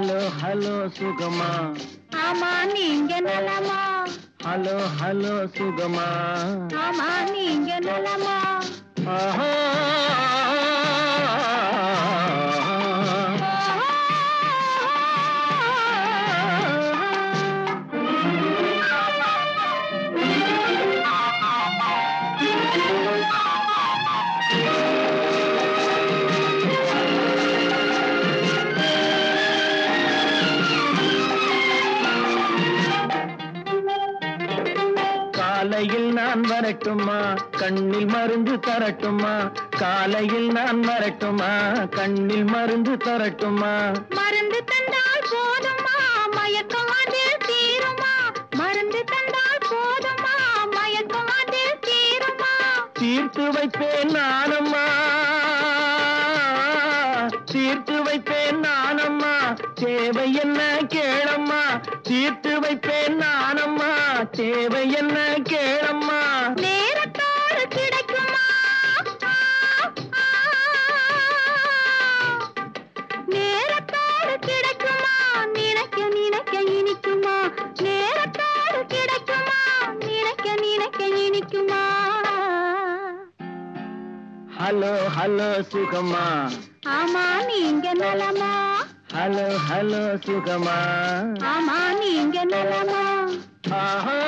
Hello hello சுகமா ஆமா நீங்க நலமா ஹலோ ஹலோ சுகமா ஆமா நீங்க நலமா ஆஹா. காலையில் நான் வரட்டுமா? கண்ணில் மருந்து தரட்டுமா? காலையில் நான் வரட்டுமா? கண்ணில் மருந்து தரட்டுமா? மருந்து தந்தால் போதுமா? மயக்கம் அதில் தீருமா? மருந்து தந்தால் போதுமா? மயக்கம் அதில் தீருமா? தீர்த்து வைப்பேன் நானம்மா. சீர்த்து வைப்பேன் நானம்மா. சேவை என்ன கேளம்மா. சீர்த்து வைப்பேன் நானம்மா. சேவை என்ன கேளம்மா. ஹலோ ஹலோ சுகமா ஆமா நீங்க நலமா? ஹலோ ஹலோ சுகமா ஆமா நீங்க நலமா? ஆஹா.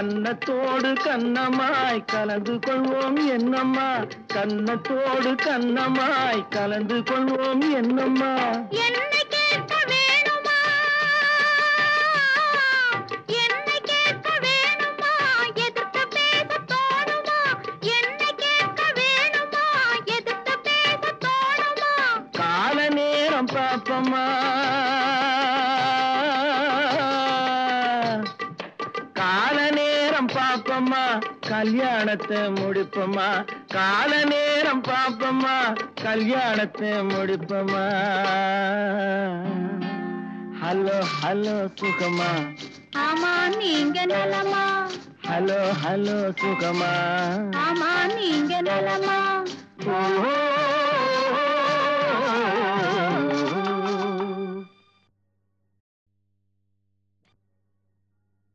கன்னத்தோடு கன்னமாய் கலந்து கொள்வோம் என்னம்மா. கன்னத்தோடு கன்னமாய் கலந்து கொள்வோம் என்னம்மா. பாப்பம்மா. கால நேரம் பாப்பம்மா. கல்யாணத்தை முடிப்பம்மா. கால நேரம் பாப்பம்மா. கல்யாணத்தை முடிப்பம்மா. ஹலோ ஹலோ சுகமா ஆமா நீங்க நலமா? ஹலோ ஹலோ சுகமா ஆமா நீங்க நலமா? ஓ